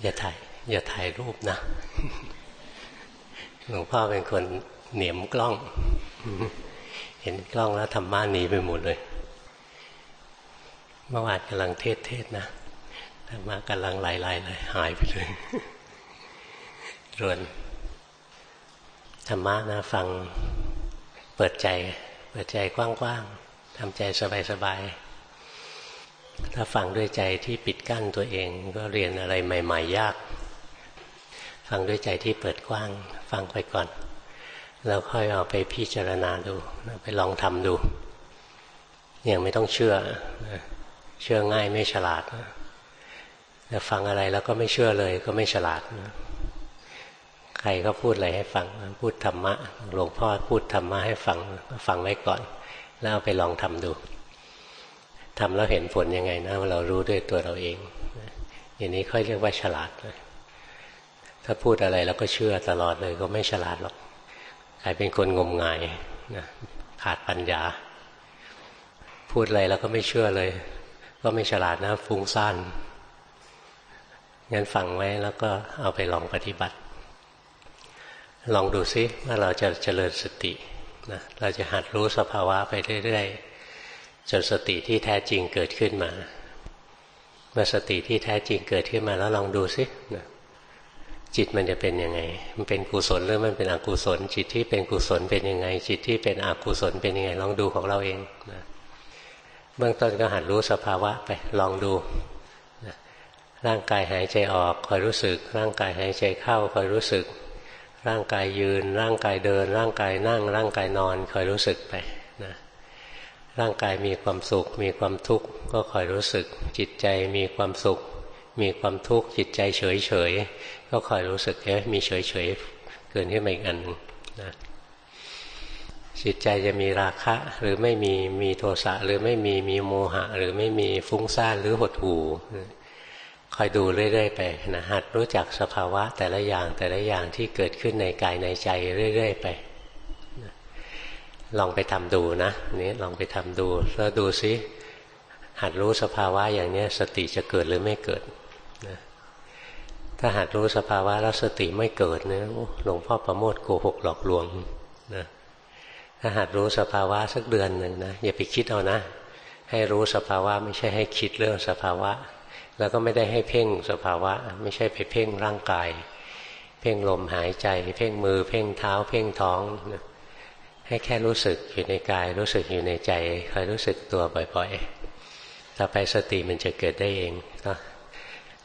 อย่าถ่าย อย่าถ่ายรูปนะ หลวงพ่อเป็นคนเหนียมกล้อง เห็นกล้องแล้วทำม่านหนีไปหมดเลย เมื่อวานกำลังเทศเทศนะธรรมะกำลังไหลๆเลยหายไปเลยรวนธรรมะนะฟังเปิดใจ เปิดใจกว้างๆทำใจสบายๆ ถ้าฟังด้วยใจที่ปิดกั้นตัวเองก็เรียนอะไรใหม่ ๆ ยาก ฟังด้วยใจที่เปิดกว้าง ฟังไปก่อน แล้วค่อยเอาไปพิจารณาดูไปลองทำดูยังไม่ต้องเชื่อ เชื่อง่ายไม่ฉลาดแต่ฟังอะไรแล้วก็ไม่เชื่อเลยก็ไม่ฉลาดนะใครก็พูดอะไรให้ฟัง พูดธรรมะ หลวงพ่อพูดธรรมะให้ฟัง ฟังไว้ก่อน แล้วเอาไปลองทำดู ทำแล้วเห็นผลยังไงนะเรารู้ด้วยตัวเราเองอย่างนี้ค่อยเรียกว่าฉลาดเลยถ้าพูดอะไรแล้วก็เชื่อตลอดเลยก็ไม่ฉลาดหรอกกลายเป็นคนงมงายนะขาดปัญญา พูดอะไรแล้วก็ไม่เชื่อเลย ก็ไม่ฉลาดนะฟุ้งซ่านงั้นฟังไว้แล้วก็เอาไปลองปฏิบัติ ลองดูซิว่าเราจะเจริญสตินะเราจะหัดรู้สภาวะไปเรื่อยๆ จนสติที่แท้จริงเกิดขึ้นมาเมื่อสติที่แท้จริงเกิดขึ้นมาแล้วลองดูซินะจิตมันจะเป็นยังไง มันเป็นกุศลหรือมันเป็นอกุศล จิตที่เป็นกุศลเป็นยังไง จิตที่เป็นอกุศลเป็นยังไง ลองดูของเราเองนะเบื้องต้นก็หัดรู้สภาวะไป ลองดูนะร่างกายหายใจออกคอยรู้สึก ร่างกายหายใจเข้าคอยรู้สึก ร่างกายยืน ร่างกายเดิน ร่างกายนั่ง ร่างกายนอนคอยรู้สึกไป ร่างกายมีความสุข มีความทุกข์ก็คอยรู้สึก จิตใจมีความสุข มีความทุกข์จิตใจเฉยเฉยก็คอยรู้สึกเอ๊ะมีเฉยเฉยเกินขึ้นมาอีกอันนะจิตใจจะมีราคะหรือไม่มีมีโทสะหรือไม่มีมีโมหะ หรือไม่มีฟุ้งซ่านหรือหดหู่คอยดูเรื่อยๆไปนะหัดรู้จักสภาวะแต่ละอย่างแต่ละอย่างที่เกิดขึ้นในกายในใจเรื่อย ๆ ไป ลองไปทำดูนะนี่ลองไปทำดูแล้วดูซิหัดรู้สภาวะอย่างนี้สติจะเกิดหรือไม่เกิดนะถ้าหัดรู้สภาวะแล้วสติไม่เกิดเนี่ยหลวงพ่อประโมทโกหกหลอกลวงนะถ้าหัดรู้สภาวะสักเดือนหนึ่งนะอย่าไปคิดเอานะ ให้รู้สภาวะไม่ใช่ให้คิดเรื่องสภาวะ แล้วก็ไม่ได้ให้เพ่งสภาวะ ไม่ใช่ไปเพ่งร่างกาย เพ่งลมหายใจ เพ่งมือ เพ่งเท้า เพ่งท้อง ให้แค่รู้สึกอยู่ในกาย รู้สึกอยู่ในใจคอยรู้สึกตัวบ่อยๆ ต่อไปสติมันจะเกิดได้เองก็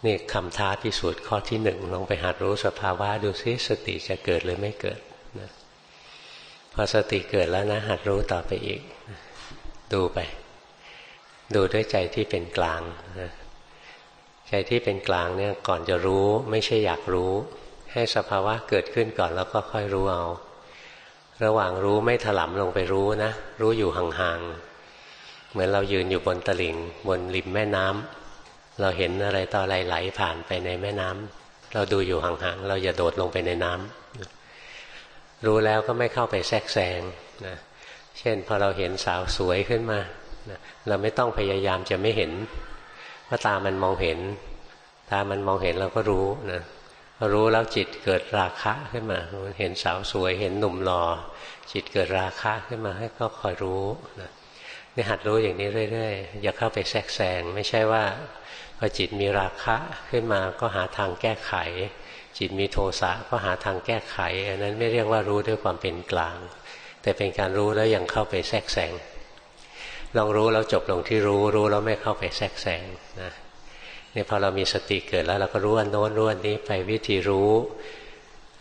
นี่คำท้าพิสูจน์ข้อที่หนึ่งลองไปหัดรู้สภาวะดูซิสติจะเกิดหรือไม่เกิดนะพอสติเกิดแล้วนะ หัดรู้ต่อไปอีก ดูไป ดูด้วยใจที่เป็นกลางนะใจที่เป็นกลางเนี่ยก่อนจะรู้ไม่ใช่อยากรู้ ให้สภาวะเกิดขึ้นก่อนแล้วก็ค่อยรู้เอา ระหว่างรู้ไม่ถลำลงไปรู้นะ รู้อยู่ห่างๆ เหมือนเรายืนอยู่บนตลิ่ง บนริมแม่น้ำเราเห็นอะไรต่ออะไรไหลผ่านไปในแม่น้ำเราดูอยู่ห่างๆ เราอย่าโดดลงไปในน้ำรู้แล้วก็ไม่เข้าไปแทรกแซงนะเช่นพอเราเห็นสาวสวยขึ้นมาเราไม่ต้องพยายามจะไม่เห็นพราะตามันมองเห็น ตามันมองเห็นเราก็รู้นะ รู้แล้วจิตเกิดราคะขึ้นมา เห็นสาวสวย เห็นหนุ่มหล่อ จิตเกิดราคะขึ้นมาให้ก็คอยรู้นะนี่หัดรู้อย่างนี้เรื่อยๆ อย่าเข้าไปแทรกแซง ไม่ใช่ว่าพอจิตมีราคะขึ้นมาก็หาทางแก้ไข จิตมีโทสะก็หาทางแก้ไข อันนั้นไม่เรียกว่ารู้ด้วยความเป็นกลาง แต่เป็นการรู้แล้วยังเข้าไปแทรกแซงลองรู้แล้วจบลงที่รู้ รู้แล้วไม่เข้าไปแทรกแซงนะ นี่พอเรามีสติเกิดแล้วเราก็รู้อันโน้นรู้อันนี้ไปวิธีรู้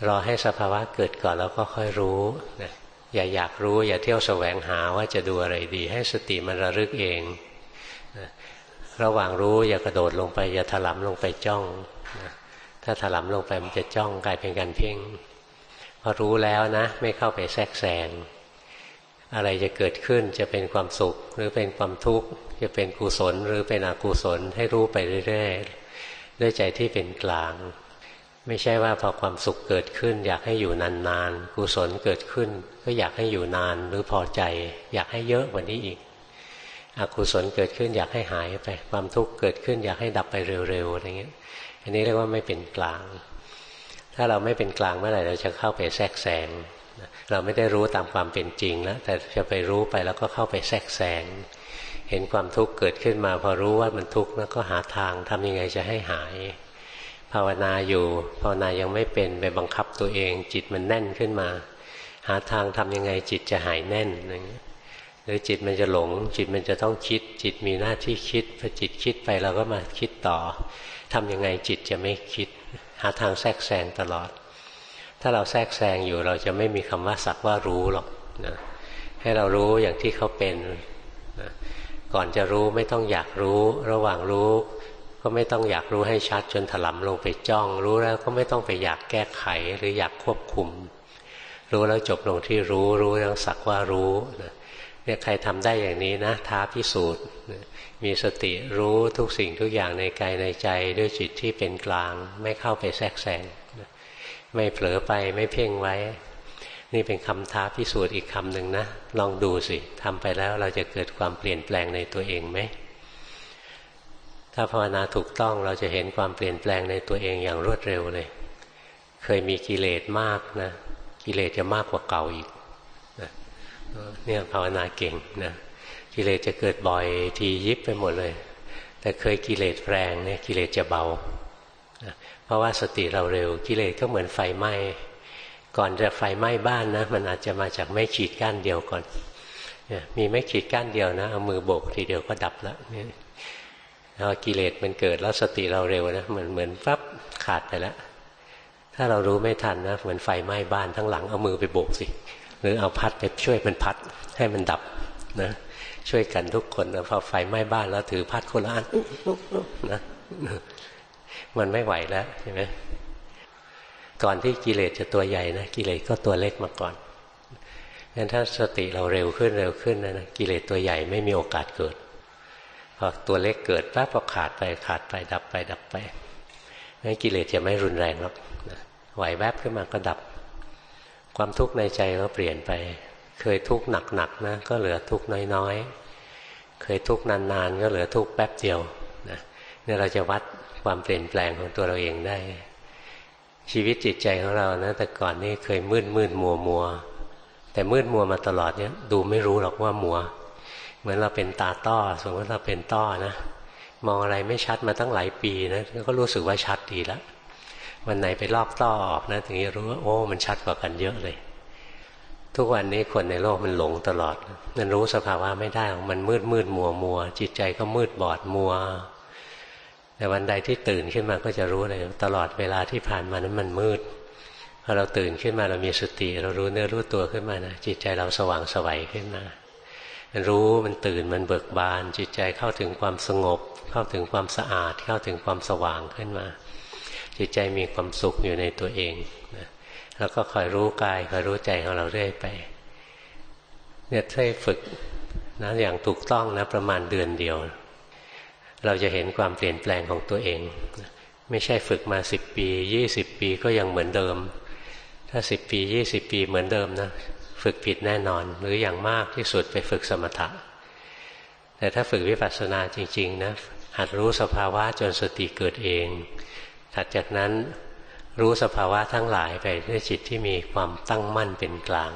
รอให้สภาวะเกิดก่อนแล้วก็ค่อยรู้นะอย่าอยากรู้อย่าเที่ยวแสวงหาว่าจะดูอะไรดี ให้สติมันระลึกเองนะระหว่างรู้อย่ากระโดดลงไป อย่าถลำลงไปจ้องนะถ้าถลำลงไปมันจะจ้องกลายเป็นการเพ่งพอรู้แล้วนะ ไม่เข้าไปแทรกแซง อะไรจะเกิดขึ้นจะเป็นความสุขหรือเป็นความทุกข์จะเป็นกุศลหรือเป็นอกุศลให้รู้ไปเรื่อยๆด้วยใจที่เป็นกลาง ไม่ใช่ว่าพอความสุขเกิดขึ้น อยากให้อยู่นานๆกุศลเกิดขึ้น ก็อยากให้อยู่นานหรือพอใจ อยากให้เยอะกว่านี้อีก อกุศลเกิดขึ้นอยากให้หายไป ความทุกข์เกิดขึ้นอยากให้ดับไปเร็วๆอะไรเงี้ยอันนี้เรียกว่าไม่เป็นกลาง ถ้าเราไม่เป็นกลางเมื่อไหร่เราจะเข้าไปแทรกแซง เราไม่ได้รู้ตามความเป็นจริงแล้วแต่จะไปรู้ไปแล้วก็เข้าไปแทรกแซงเห็นความทุกข์เกิดขึ้นมา พอรู้ว่ามันทุกข์แล้วก็หาทางทำยังไงจะให้หาย ภาวนาอยู่ภาวนายังไม่เป็นไปบังคับตัวเอง จิตมันแน่นขึ้นมา หาทางทำยังไงจิตจะหายแน่นหรือจิตมันจะหลง จิตมันจะต้องคิด จิตมีหน้าที่คิดพอจิตคิดไปเราก็มาคิดต่อทำยังไงจิตจะไม่คิด หาทางแทรกแซงตลอด ถ้าเราแทรกแซงอยู่เราจะไม่มีคำว่าสักว่ารู้หรอกนะให้เรารู้อย่างที่เขาเป็นนะก่อนจะรู้ไม่ต้องอยากรู้ ระหว่างรู้ก็ไม่ต้องอยากรู้ให้ชัดจนถลำลงไปจ้อง รู้แล้วก็ไม่ต้องไปอยากแก้ไขหรืออยากควบคุม รู้แล้วจบลงที่รู้รู้ยังสักว่ารู้นะเนี่ยใครทำได้อย่างนี้นะท้าพิสูจน์มีสติรู้ทุกสิ่งทุกอย่างในกายในใจด้วยจิตที่เป็นกลาง ไม่เข้าไปแทรกแซง ไม่เผลอไปไม่เพ่งไว้ นี่เป็นคำท้าพิสูจน์อีกคำหนึ่งนะ ลองดูสิทำไปแล้วเราจะเกิดความเปลี่ยนแปลงในตัวเองไหมถ้าภาวนาถูกต้องเราจะเห็นความเปลี่ยนแปลงในตัวเองอย่างรวดเร็วเลย เคยมีกิเลสมากนะ กิเลสจะมากกว่าเก่าอีกเนี่ยภาวนาเก่งนะกิเลสจะเกิดบ่อยทียิบไปหมดเลย แต่เคยกิเลสแรงเนี่ยกิเลสจะเบา เพราะว่าสติเราเร็วกิเลสก็เหมือนไฟไหม้ก่อนจะไฟไหม้บ้านนะ มันอาจจะมาจากไม่ขีดก้านเดียวก่อนมีไม่ขีดก้านเดียวนะเอามือโบกทีเดียวก็ดับแล้วเนี่ยพอกิเลสมันเกิดแล้วสติเราเร็วนะเหมือนเหมือนปั๊บขาดไปแล้วถ้าเรารู้ไม่ทันนะเหมือนไฟไหม้บ้านทั้งหลังเอามือไปโบกสิ หรือเอาพัดไปช่วยมันพัดให้มันดับนะช่วยกันทุกคนนะพอไฟไหม้บ้านแล้วถือพัดคนละอันนะ มันไม่ไหวแล้วใช่ไหมก่อนที่กิเลสจะตัวใหญ่นะกิเลสก็ตัวเล็กมาก่อนงั้นถ้าสติเราเร็วขึ้นเร็วขึ้นนะกิเลสตัวใหญ่ไม่มีโอกาสเกิดพอตัวเล็กเกิดแป๊บพอขาดไปขาดไปดับไปดับไปงั้นกิเลสจะไม่รุนแรงหรอกไหวแวบขึ้นมาก็ดับ ความทุกข์ในใจก็เปลี่ยนไป เคยทุกข์หนักๆนะก็เหลือทุกข์น้อยๆ เคยทุกข์นานๆ ก็เหลือทุกข์แป๊บเดียว นะนี่ยเราจะวัดความเปลี่ยนแปลงของตัวเราเองได้ ชีวิตจิตใจของเรานะแต่ก่อนนี่เคยมืดมืดมัวมัวแต่มืดมัวมาตลอดเนี่ยดูไม่รู้หรอกว่ามัว เหมือนเราเป็นตาต้อ สมมติเราเป็นต้อนะมองอะไรไม่ชัดมาตั้งหลายปีนะก็รู้สึกว่าชัดดีแล้ววันไหนไปลอกต้อออกนะถึงจะรู้ว่าโอ้ มันชัดกว่ากันเยอะเลย ทุกวันนี้คนในโลกมันหลงตลอด มันรู้สภาวะไม่ได้มันมืดมืดมัวมัวจิตใจก็มืดบอดมัว แต่วันใดที่ตื่นขึ้นมาก็จะรู้เลยตลอดเวลาที่ผ่านมานั้นมันมืดพอเราตื่นขึ้นมาเรามีสติ เรารู้เนื้อรู้ตัวขึ้นมานะจิตใจเราสว่างสวัยขึ้นมา มันรู้มันตื่นมันเบิกบาน จิตใจเข้าถึงความสงบ เข้าถึงความสะอาด เข้าถึงความสว่างขึ้นมา จิตใจมีความสุขอยู่ในตัวเองนะแล้วก็คอยรู้กายคอยรู้ใจของเราเรื่อยไป เนี่ยถ้าฝึกนะอย่างถูกต้องนะประมาณเดือนเดียว เราจะเห็นความเปลี่ยนแปลงของตัวเอง ไม่ใช่ฝึกมาสิบปียี่สิบปีก็ยังเหมือนเดิม ถ้าสิบปียี่สิบปีเหมือนเดิมนะฝึกผิดแน่นอน หรืออย่างมากที่สุดไปฝึกสมถะ แต่ถ้าฝึกวิปัสสนาจริงๆนะหัดรู้สภาวะจนสติเกิดเอง ถัดจากนั้นรู้สภาวะทั้งหลายไปด้วยจิตที่มีความตั้งมั่นเป็นกลาง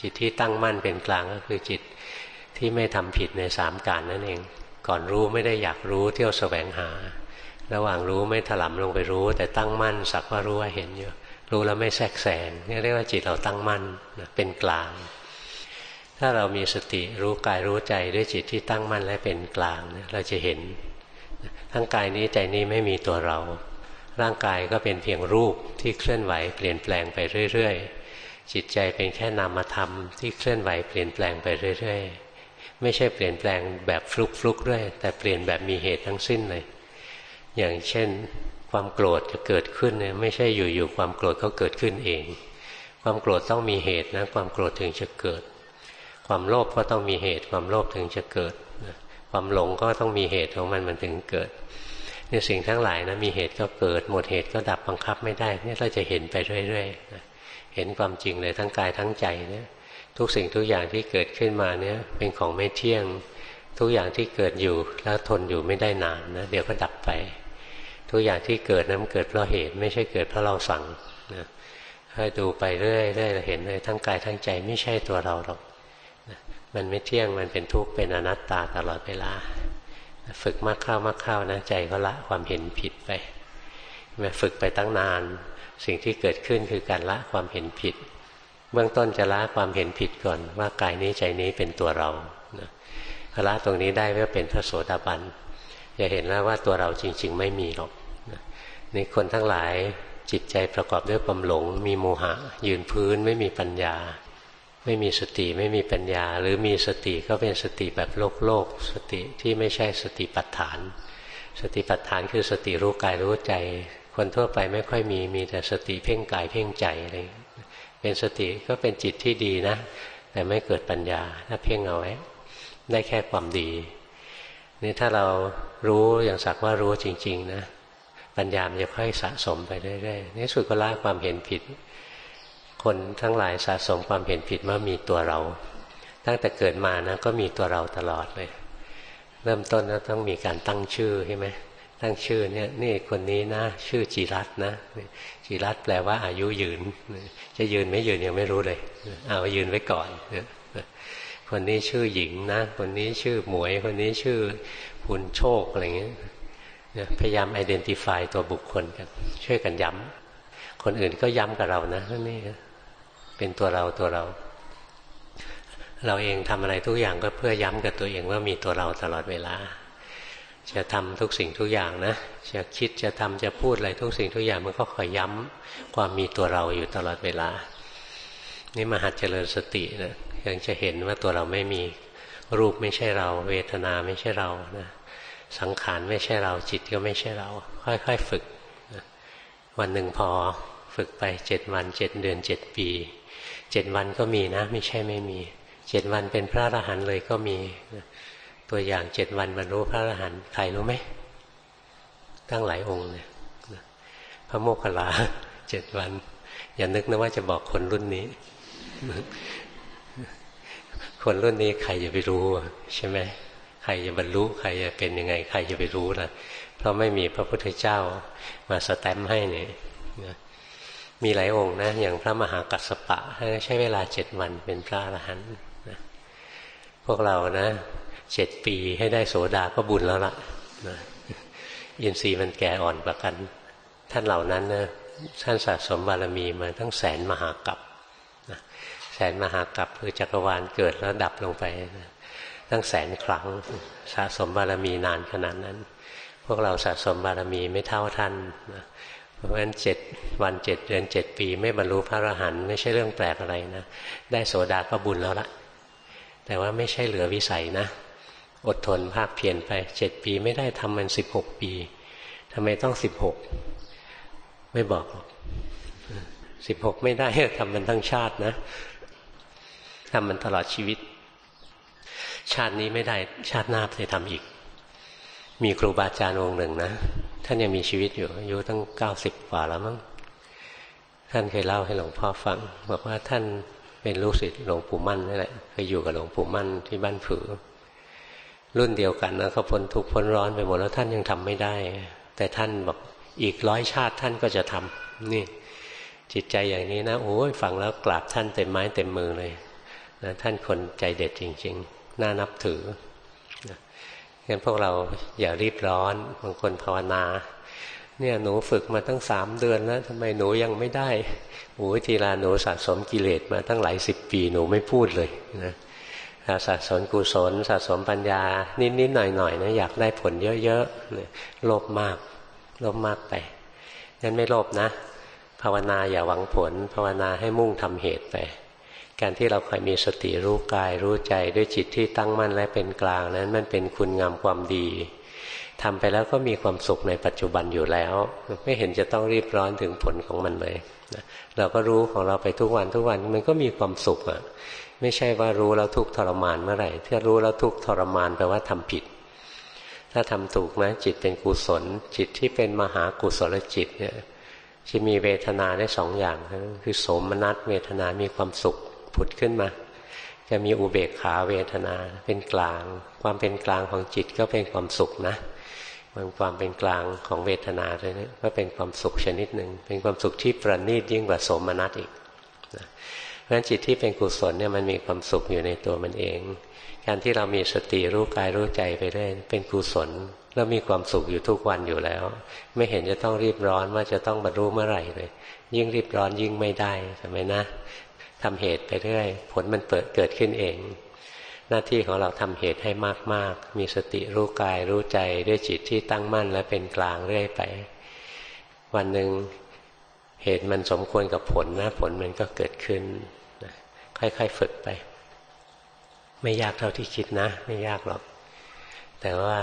จิตที่ตั้งมั่นเป็นกลางก็คือจิตที่ไม่ทำผิดในสามการนั่นเอง ก่อนรู้ไม่ได้อยากรู้เที่ยวแสวงหา ระหว่างรู้ไม่ถลำลงไปรู้ แต่ตั้งมั่นสักว่ารู้ว่าเห็นอยู่รู้แล้วไม่แทรกแซงนี่เรียกว่าจิตเราตั้งมั่นเป็นกลาง ถ้าเรามีสติรู้กายรู้ใจด้วยจิตที่ตั้งมั่นและเป็นกลางเราจะเห็น ทั้งกายนี้ใจนี้ไม่มีตัวเรา ร่างกายก็เป็นเพียงรูปที่เคลื่อนไหวเปลี่ยนแปลงไปเรื่อย ๆ จิตใจเป็นแค่นามธรรมที่เคลื่อนไหวเปลี่ยนแปลงไปเรื่อย ๆ ไม่ใช่เปลี่ยนแปลงแบบฟลุกๆด้วย แต่เปลี่ยนแบบมีเหตุทั้งสิ้นเลย อย่างเช่น ความโกรธจะเกิดขึ้นเนี่ยไม่ใช่อยู่ๆความโกรธเขาเกิดขึ้นเอง ความโกรธต้องมีเหตุนะ ความโกรธถึงจะเกิด ความโลภก็ต้องมีเหตุ ความโลภถึงจะเกิด ความหลงก็ต้องมีเหตุของมันมันถึงเกิดเนี่ยสิ่งทั้งหลายนะมีเหตุก็เกิด หมดเหตุก็ดับบังคับไม่ได้เนี่ยเราจะเห็นไปเรื่อยๆเห็นความจริงเลยทั้งกายทั้งใจเนี่ย ทุกสิ่งทุกอย่างที่เกิดขึ้นมาเนี่ยเป็นของไม่เที่ยง ทุกอย่างที่เกิดอยู่แล้วทนอยู่ไม่ได้นานนะเดี๋ยวก็ดับไป ทุกอย่างที่เกิดนั้นเกิดเพราะเหตุ ไม่ใช่เกิดเพราะเราสั่งนะให้ดูไปเรื่อยๆเห็นเลยทั้งกายทั้งใจไม่ใช่ตัวเราหรอกมันไม่เที่ยงมันเป็นทุกข์เป็นอนัตตาตลอดเวลา ฝึกมากเข้ามากเข้านะใจก็ละความเห็นผิดไปมาฝึกไปตั้งนาน สิ่งที่เกิดขึ้นคือการละความเห็นผิด เบื้องต้นจะละความเห็นผิดก่อนว่ากายนี้ใจนี้เป็นตัวเรานะละตรงนี้ได้ก็เป็นพระโสดาบันจะเห็นแล้วว่าตัวเราจริง ๆ ไม่มีหรอกนี่คนทั้งหลายจิตใจประกอบด้วยความหลง มีโมหะ ยืนพื้นไม่มีปัญญา ไม่มีสติไม่มีปัญญา หรือมีสติก็เป็นสติแบบโลกโลก สติที่ไม่ใช่สติปัฏฐาน สติปัฏฐานคือสติรู้กายรู้ใจ คนทั่วไปไม่ค่อยมีมีแต่สติเพ่งกายเพ่งใจอะไร เป็นสติก็เป็นจิตที่ดีนะ แต่ไม่เกิดปัญญาถ้าเพ่งเอาไว้ได้แค่ความดี นี่ถ้าเรารู้อย่างสักว่ารู้จริง ๆ นะปัญญามันจะค่อยสะสมไปเรื่อยๆในสุดก็ละความเห็นผิด คนทั้งหลายสะสมความเห็นผิดว่ามีตัวเรา ตั้งแต่เกิดมานะก็มีตัวเราตลอดเลย เริ่มต้นก็ต้องมีการตั้งชื่อใช่ไหม ตั้งชื่อเนี่ยนี่คนนี้นะชื่อจิรัตนะจิรัตแปลว่าอายุยืน จะยืนไม่ยืนยังไม่รู้เลย เอายืนไว้ก่อนคนนี้ชื่อหญิงนะ คนนี้ชื่อหมวย คนนี้ชื่อพุนโชคอะไรเงี้ยพยายามไอดีนติฟายตัวบุคคลกันช่วยกันย้ำคนอื่นก็ย้ำกับเรานะนี่เป็นตัวเราตัวเรา เราเองทำอะไรทุกอย่างก็เพื่อย้ำกับตัวเองว่ามีตัวเราตลอดเวลา จะทำทุกสิ่งทุกอย่างนะจะคิดจะทำจะพูดอะไรทุกสิ่งทุกอย่างมันก็คอยย้ำความมีตัวเราอยู่ตลอดเวลา นี่มหัดเจริญสตินะยังจะเห็นว่าตัวเราไม่มีรูปไม่ใช่เรา เวทนาไม่ใช่เรานะสังขารไม่ใช่เราจิตก็ไม่ใช่เรา ค่อยๆฝึกวันหนึ่งพอฝึกไปเจ็ดวันเจ็ดเดือนเจ็ดปีเจ็ดวันก็มีนะ ไม่ใช่ไม่มีเจ็ดวันเป็นพระอรหันต์เลยก็มี ตัวอย่างเจ็ดวันบรรลุพระอรหันต์ใครรู้ไหมตั้งหลายองค์เลยพระโมคคัลลาเจ็ดวัน อย่านึกนะว่าจะบอกคนรุ่นนี้ คนรุ่นนี้ใครจะไปรู้ใช่ไหมใครจะบรรลุใครจะเป็นยังไง ใครจะไปรู้ล่ะ เพราะไม่มีพระพุทธเจ้ามาสแตมให้เนี่ยมีหลายองค์นะ อย่างพระมหากัสสปะใช้เวลาเจ็ดวันเป็นพระอรหันต์พวกเรานะ เจ็ดปีให้ได้โสดาก็บุญแล้วล่ะนะยินทรีย์มันแก่อ่อนประกัน ท่านเหล่านั้นนะท่านสะสมบารมีมาทั้งแสนมหากัปแสนมหากัปคือจักรวาลเกิดแล้วดับลงไปนะตั้งแสนครั้งสะสมบารมีนานขนาดนั้น พวกเราสะสมบารมีไม่เท่าท่านนะเพราะฉะนั้นเจ็ดวันเจ็ดเดือนเจ็ดปี ไม่บรรลุพระอรหันต์ไม่ใช่เรื่องแปลกอะไรนะ ได้โสดาก็บุญแล้วละแต่ว่าไม่ใช่เหลือวิสัยนะ อดทนภาคเพียรไปเจ็ดปีไม่ได้ทำมันสิบหกปีทำไมต้องสิบหกไม่บอกสิบหกไม่ได้ทำมันทั้งชาตินะทำมันตลอดชีวิต ชาตินี้ไม่ได้ชาติหน้าจะทำอีก มีครูบาอาจารย์องค์หนึ่งนะท่านยังมีชีวิตอยู่อายุตั้งเก้าสิบกว่าแล้วมั้งท่านเคยเล่าให้หลวงพ่อฟัง บอกว่าท่านเป็นลูกศิษย์หลวงปู่มั่นนี่แหละเคยอยู่กับหลวงปู่มั่นที่บ้านผือ รุ่นเดียวกันนะเขาพ้นทุกข์พ้นร้อนไปหมดแล้วท่านยังทำไม่ได้ แต่ท่านบอกอีกร้อยชาติท่านก็จะทำนี่จิตใจอย่างนี้นะโอ้ยฟังแล้วกราบท่านเต็มไม้เต็มมือเลยนะท่านคนใจเด็ดจริง ๆ น่านับถืองั้นพวกเราอย่ารีบร้อนบางคนภาวนา เนี่ยหนูฝึกมาตั้งสามเดือนแล้วทำไมหนูยังไม่ได้โอ้ทีลาหนูสะสมกิเลสมาตั้งหลายสิบปีหนูไม่พูดเลยนะ สะสมกุศลสะสมปัญญา นิดๆหน่อยๆนะอยากได้ผลเยอะๆโลภมากโลภมากไปงั้นไม่โลภนะ ภาวนาอย่าหวังผล ภาวนาให้มุ่งทำเหตุไป การที่เราคอยมีสติรู้กายรู้ใจด้วยจิตที่ตั้งมั่นและเป็นกลางนั้นมันเป็นคุณงามความดีทำไปแล้วก็มีความสุขในปัจจุบันอยู่แล้ว ไม่เห็นจะต้องรีบร้อนถึงผลของมันเลยเราก็รู้ของเราไปทุกวันทุกวันมันก็มีความสุขอะ ไม่ใช่ว่ารู้แล้วทุกทรมานเมื่อไหร่ถ้ารู้แล้วทุกทรมานแปลว่าทำผิด ถ้าทำถูกนะจิตเป็นกุศล จิตที่เป็นมหากุศลจิตเนี่ยจะมีเวทนาได้สองอย่างคือสมนัสเวทนามีความสุขผุดขึ้นมา จะมีอุเบกขาเวทนาเป็นกลาง ความเป็นกลางของจิตก็เป็นความสุขนะมันความเป็นกลางของเวทนาเลยนะก็เป็นความสุขชนิดหนึ่งเป็นความสุขที่ประณีตยิ่งกว่าสมนัตอีกนะ ราะฉะนั้นจิตที่เป็นกุศลเนี่ยมันมีความสุขอยู่ในตัวมันเอง การที่เรามีสติรู้กายรู้ใจไปเรื่อยเป็นกุศลแล้วมีความสุขอยู่ทุกวันอยู่แล้ว ไม่เห็นจะต้องรีบร้อนว่าจะต้องบรรลุเมื่อไหร่เลย ยิ่งรีบร้อนยิ่งไม่ได้ใช่ไหมนะทำเหตุไปเรื่อยผลมันเปิดเกิดขึ้นเอง หน้าที่ของเราทำเหตุให้มากๆ มีสติรู้กายรู้ใจด้วยจิตที่ตั้งมั่นและเป็นกลางเรื่อยไป วันหนึ่งเหตุมันสมควรกับผลนะผลมันก็เกิดขึ้น ค่อย ๆ ฝึกไป ไม่ยากเท่าที่คิดนะ ไม่ยากหรอก แต่ว่า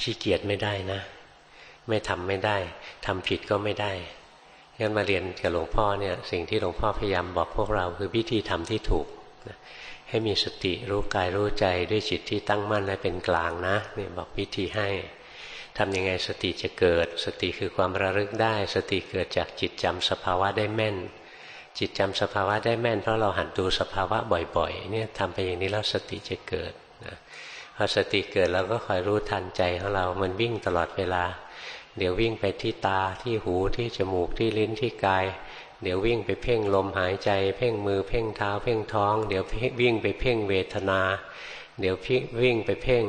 ขี้เกียจไม่ได้นะ ไม่ทำไม่ได้ทำผิดก็ไม่ได้งั้นมาเรียนกับหลวงพ่อเนี่ยสิ่งที่หลวงพ่อพยายามบอกพวกเราคือวิธีทำที่ถูกนะให้มีสติรู้กายรู้ใจด้วยจิตที่ตั้งมั่นและเป็นกลางนะเนี่ยบอกวิธีให้ทำยังไงสติจะเกิด สติคือความระลึกได้ สติเกิดจากจิตจำสภาวะได้แม่น จิตจำสภาวะได้แม่นเพราะเราหันดูสภาวะบ่อยๆ เนี่ยทำไปอย่างนี้แล้วสติจะเกิดนะพอสติเกิดเราก็คอยรู้ทันใจของเรา มันวิ่งตลอดเวลา เดี๋ยววิ่งไปที่ตาที่หูที่จมูกที่ลิ้นที่กาย เดี๋ยววิ่งไปเพ่งลมหายใจ เพ่งมือเพ่งเท้า เพ่งท้อง เดี๋ยววิ่งไปเพ่งเวทนา เดี๋ยววิ่งไปเพ่ง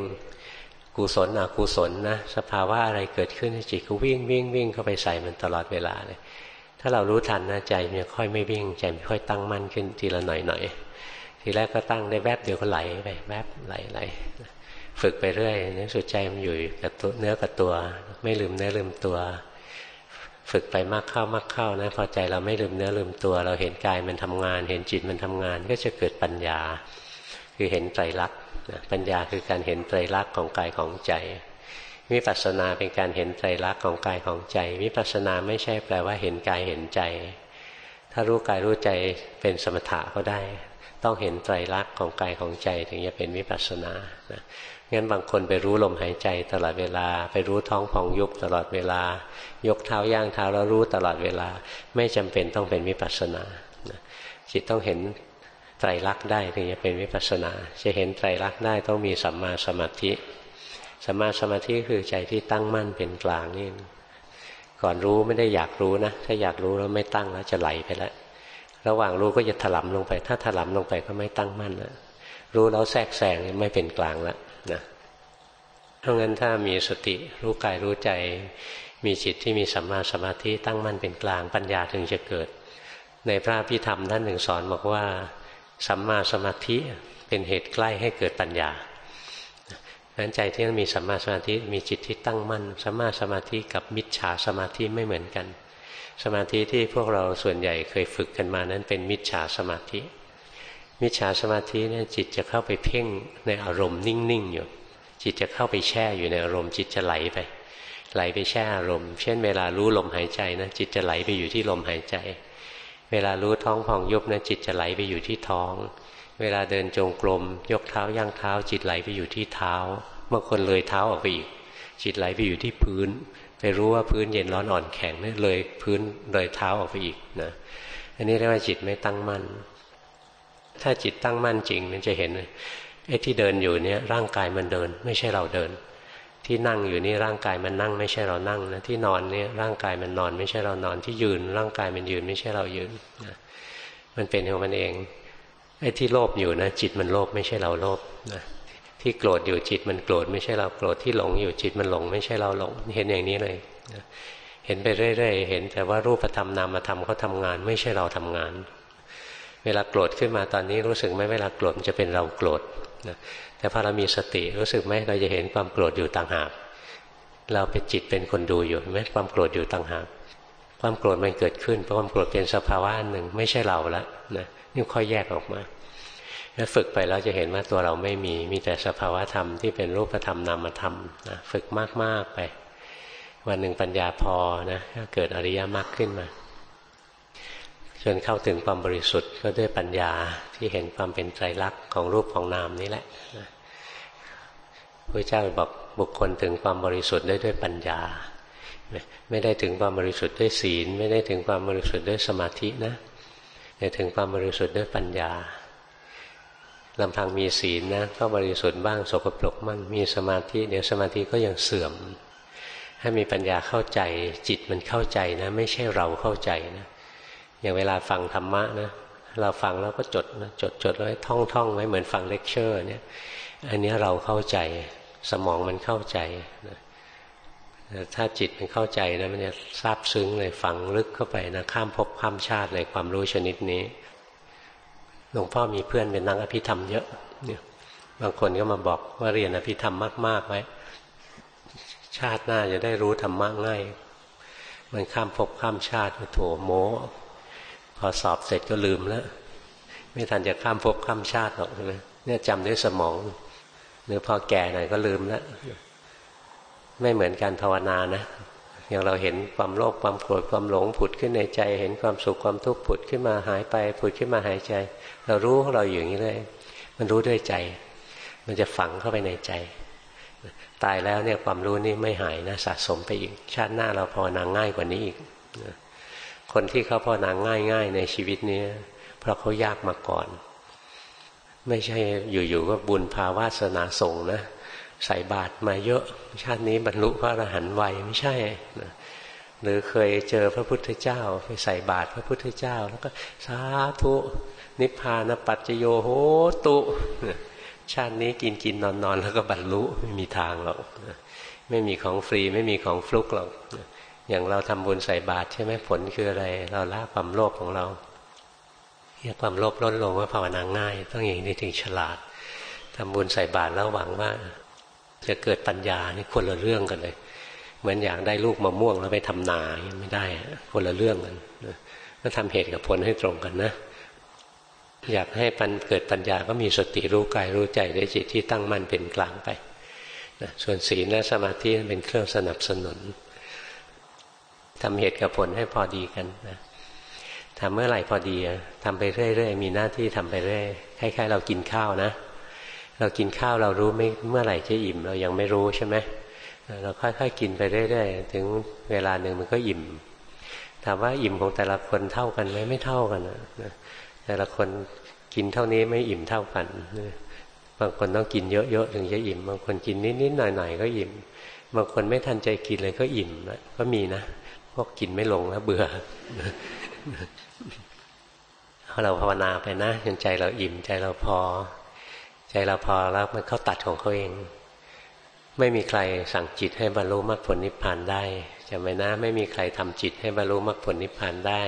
กุศลอกุศลนะสภาวะอะไรเกิดขึ้นจิตก็วิ่งวิ่งวิ่งเข้าไปใส่มันตลอดเวลาเลย ถ้าเรารู้ทันนะใจมันค่อยไม่วิ่งใจมันค่อยตั้งมั่นขึ้นทีละหน่อยหน่อยทีแรกก็ตั้งได้แวบเดียวก็ไหลไปแวบไหลไหลฝึกไปเรื่อยในสุดใจมันอยู่กับตัวเนื้อกับตัว ไม่ลืมเนื้อลืมตัว ฝึกไปมากเข้ามากเข้านะพอใจเราไม่ลืมเนื้อลืมตัว เราเห็นกายมันทำงาน เห็นจิตมันทำงาน ก็จะเกิดปัญญา คือเห็นไตรลักษณ์ปัญญาคือการเห็นไตรลักษณ์ของกายของใจ วิปัสสนาเป็นการเห็นไตรลักษณ์ของกายของใจ วิปัสสนาไม่ใช่แปลว่าเห็นกายเห็นใจ ถ้ารู้กายรู้ใจเป็นสมถะก็ได้ ต้องเห็นไตรลักษณ์ของกายของใจ ถึงจะเป็นวิปัสสนางั้นบางคนไปรู้ลมหายใจตลอดเวลา ไปรู้ท้องพองยุบตลอดเวลา ยกเท้าย่างเท้าแล้วรู้ตลอดเวลา ไม่จำเป็นต้องเป็นวิปัสสนาจิตต้องเห็นไตรลักษณ์ได้ถึงจะเป็นวิปัสสนา จะเห็นไตรลักษณ์ได้ต้องมีสัมมาสมาธิ สัมมาสมาธิคือใจที่ตั้งมั่นเป็นกลางนี่ก่อนรู้ไม่ได้อยากรู้นะ ถ้าอยากรู้แล้วไม่ตั้งแล้วจะไหลไปแล้วระหว่างรู้ก็จะถลำลงไป ถ้าถลำลงไปก็ไม่ตั้งมั่นแล้วรู้แล้วแทรกแซงไม่เป็นกลางแล้วนะเพราะงั้นถ้ามีสติรู้กายรู้ใจ มีจิตที่มีสัมมาสมาธิตั้งมั่นเป็นกลางปัญญาถึงจะเกิด ในพระพิธรรมท่านหนึ่งสอนบอกว่า สัมมาสมาธิเป็นเหตุใกล้ให้เกิดปัญญา นั้นใจที่มีสัมมาสมาธิมีจิตที่ตั้งมั่นสัมมาสมาธิกับมิจฉาสมาธิไม่เหมือนกัน สมาธิที่พวกเราส่วนใหญ่เคยฝึกกันมานั้นเป็นมิจฉาสมาธิ มิจฉาสมาธิเนี่ยจิตจะเข้าไปเพ่งในอารมณ์นิ่งๆอยู่ จิตจะเข้าไปแช่อยู่ในอารมณ์จิตจะไหลไป ไหลไปแช่อารมณ์ เช่นเวลารู้ลมหายใจนะจิตจะไหลไปอยู่ที่ลมหายใจ เวลารู้ท้องพองยุบนะจิตจะไหลไปอยู่ที่ท้อง เวลาเดินจงกรมยกเท้าย่างเท้า จิตไหลไปอยู่ที่เท้าบางคนเลยเท้าออกไปอีก จิตไหลไปอยู่ที่พื้น ไปรู้ว่าพื้นเย็นร้อนอ่อนแข็งนี่เลยพื้นเลยเท้าออกไปอีกนะอันนี้เรียกว่าจิตไม่ตั้งมั่น ถ้าจิตตั้งมั่นจริงมันจะเห็นไอ้ที่เดินอยู่เนี่ยร่างกายมันเดิน ไม่ใช่เราเดิน ที่นั่งอยู่นี่ร่างกายมันนั่ง ไม่ใช่เรานั่งนะที่นอนเนี่ยร่างกายมันนอน ไม่ใช่เรานอนที่ยืน ร่างกายมันยืนไม่ใช่เรายืนนะมันเป็นของมันเอง ไอ้ที่โลภอยู่นะจิตมันโลภไม่ใช่เราโลภนะที่โกรธอยู่จิตมันโกรธไม่ใช่เราโกรธที่หลงอยู่จิตมันหลง ไม่ใช่เราหลง เห็นอย่างนี้เลยนะเห็นไปเรื่อยๆเห็นแต่ว่ารูปธรรมนามธรรมเขาทางาน ไม่ใช่เราทำงาน เวลาโกรธขึ้นมาตอนนี้รู้สึกไหมเวลาโกรธจะเป็นเราโกรธนะแต่พอเรามีสติรู้สึกไหมเราจะเห็นความโกรธอยู่ต่างหาก เราเป็นจิตเป็นคนดูอยู่ไหมความโกรธอยู่ต่างหาก ความโกรธมันเกิดขึ้นเพราะความโกรธเป็นสภาวะหนึ่งไม่ใช่เราละนะ นี่ค่อยแยกออกมาแล้วฝึกไปแล้วจะเห็นว่าตัวเราไม่มีมีแต่สภาวะธรรมที่เป็นรูปธรรมนามธรรมนะฝึกมากๆไป วันหนึ่งปัญญาพอนะก็เกิดอริยมรรคขึ้นมาจนเข้าถึงความบริสุทธิ์ก็ด้วยปัญญาที่เห็นความเป็นไตรลักษณ์ของรูปของนามนี่แหละพระเจ้าบอกบุคคลถึงความบริสุทธิ์ได้ด้วยปัญญา ไม่ได้ถึงความบริสุทธิ์ด้วยศีล ไม่ได้ถึงความบริสุทธิ์ด้วยสมาธินะ แต่ถึงความบริสุทธิ์ด้วยปัญญาลำพังมีศีลนะก็บริสุทธิ์บ้างสกปรกมั่งมีสมาธิ เดี๋ยวสมาธิก็ยังเสื่อม ให้มีปัญญาเข้าใจ จิตมันเข้าใจนะ ไม่ใช่เราเข้าใจนะอย่างเวลาฟังธรรมะนะเราฟังแล้วก็จดนะจดจดไว้ท่องท่องไว้เหมือนฟังเลคเชอร์เนี่ย อันนี้เราเข้าใจสมองมันเข้าใจนะ ถ้าจิตมันเข้าใจนะมันจะซาบซึ้งเลยฟังลึกเข้าไปนะข้ามภพข้ามชาติเลยความรู้ชนิดนี้หลวงพ่อมีเพื่อนเป็นนักอภิธรรมเยอะเนี่ยบางคนก็มาบอกว่าเรียนอภิธรรมมากๆไว้ชาติหน้าจะได้รู้ธรรมะง่าย มันข้ามภพข้ามชาติโถโมพอสอบเสร็จก็ลืมแล้วไม่ทันจะข้ามภพข้ามชาติหรอกใช่ไหมเนี่ยจำด้วยสมอง หรือพอแก่หน่อยก็ลืมแล้ว ไม่เหมือนการภาวนานะอย่างเราเห็นความโลภความโกรธความหลงผุดขึ้นในใจ เห็นความสุขความทุกข์ผุดขึ้นมาหายไปผุดขึ้นมาหายใจ เรารู้เราอยู่อย่างนี้เลย มันรู้ด้วยใจ มันจะฝังเข้าไปในใจ ตายแล้วเนี่ยความรู้นี่ไม่หายนะสะสมไปอีก ชาติหน้าเราภาวนาง่ายกว่านี้อีกคนที่เขาภาวนาง่าย ๆ ในชีวิตนี้เพราะเขายากมาก่อน ไม่ใช่อยู่ๆก็บุญภาวาสนาส่งนะ ใส่บาตรมาเยอะ ชาตินี้บรรลุพระอรหันต์ไวไม่ใช่นะหรือเคยเจอพระพุทธเจ้าไปใส่บาตรพระพุทธเจ้า แล้วก็สาธุ นิพพานปัจจโยโหตุ ชาตินี้กินกินนอนนอนแล้วก็บรรลุไม่มีทางหรอกไม่มีของฟรีไม่มีของฟลุกหรอกอย่างเราทำบุญใส่บาตรใช่ไหมผลคืออะไร เราละความโลภของเราเรียความโลภลดลงว่าภาวนาง่าย ต้องอย่างนี้ถึงฉลาดทำบุญใส่บาตรแล้วหวังว่า จะเกิดปัญญานี่คนละเรื่องกันเลย เหมือนอยากได้ลูกมะม่วงแล้วไปทำนายไม่ได้คนละเรื่องกันก็ทำเหตุกับผลให้ตรงกันนะ อยากให้ปันเกิดปัญญาก็มีสติรู้กายรู้ใจได้จิตที่ตั้งมั่นเป็นกลางไปนะส่วนศีลและสมาธิเป็นเครื่องสนับสนุนทำเหตุกับผลให้พอดีกันนะทำเมื่อไหร่พอดีทำไปเรื่อยๆมีหน้าที่ทำไปเรื่อยคล้ายๆเรากินข้าวนะ เรากินข้าวเรารู้ไม่เมื่อไหร่จะอิ่ม เรายังไม่รู้ใช่ไหมเราค่อยๆกินไปเรื่อยๆถึงเวลาหนึ่งมันก็อิ่ม ถามว่าอิ่มของแต่ละคนเท่ากันไหมไม่เท่ากันนะแต่ละคนกินเท่านี้ไม่อิ่มเท่ากันบางคนต้องกินเยอะๆถึงจะอิ่ม บางคนกินนิดๆหน่อยๆก็อิ่ม บางคนไม่ทันใจกินเลยก็อิ่มก็มีนะพวกกินไม่ลงแล้วเบื่อเราภาวนาไปนะจนใจเราอิ่มใจเราพอ ใจเราพอแล้วมันเขาตัดของเขาเอง ไม่มีใครสั่งจิตให้บรรลุมรรคผลนิพพานได้จำไว้นะ ไม่มีใครทำจิตให้บรรลุมรรคผลนิพพานได้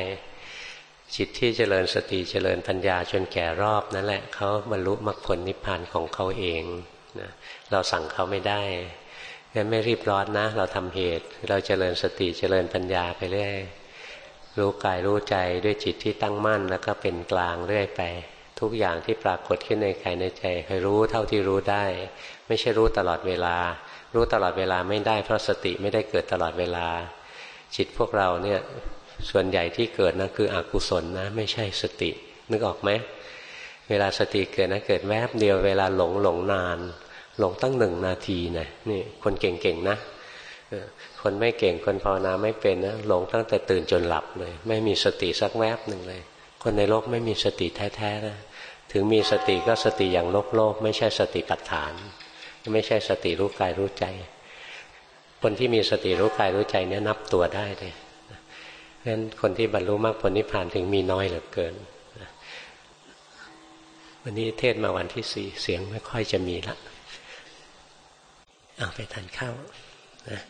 จิตที่เจริญสติเจริญปัญญาจนแก่รอบนั่นแหละเขาบรรลุมรรคผลนิพพานของเขาเองนะเราสั่งเขาไม่ได้งั้นไม่รีบร้อนนะ เราทำเหตุ เราเจริญสติเจริญปัญญาไปเรื่อยรู้กายรู้ใจด้วยจิตที่ตั้งมั่นแล้วก็เป็นกลางเรื่อยไป ทุกอย่างที่ปรากฏขึ้นในกายในใจให้รู้เท่าที่รู้ได้ ไม่ใช่รู้ตลอดเวลา รู้ตลอดเวลาไม่ได้เพราะสติไม่ได้เกิดตลอดเวลา จิตพวกเราเนี่ยส่วนใหญ่ที่เกิดนะคืออกุศลนะ ไม่ใช่สติ นึกออกไหมเวลาสติเกิดนะเกิดแวบเดียวเวลาหลงหลงนาน หลงตั้งหนึ่งนาทีนะนี่คนเก่งๆนะคนไม่เก่งคนภาวนาไม่เป็นนะหลงตั้งแต่ตื่นจนหลับเลย ไม่มีสติสักแวบหนึ่งเลย คนในโลกไม่มีสติแท้ๆนะ ถึงมีสติก็สติอย่างโลกโลกไม่ใช่สติปัฏฐาน ไม่ใช่สติรู้กายรู้ใจ คนที่มีสติรู้กายรู้ใจเนี่ยนับตัวได้เลยเพราะฉะนั้นคนที่บรรลุมรรคผลนิพพานถึงมีน้อยเหลือเกินวันนี้เทศมาวันที่สี่เสียงไม่ค่อยจะมีละเอาไปทานข้าวนะ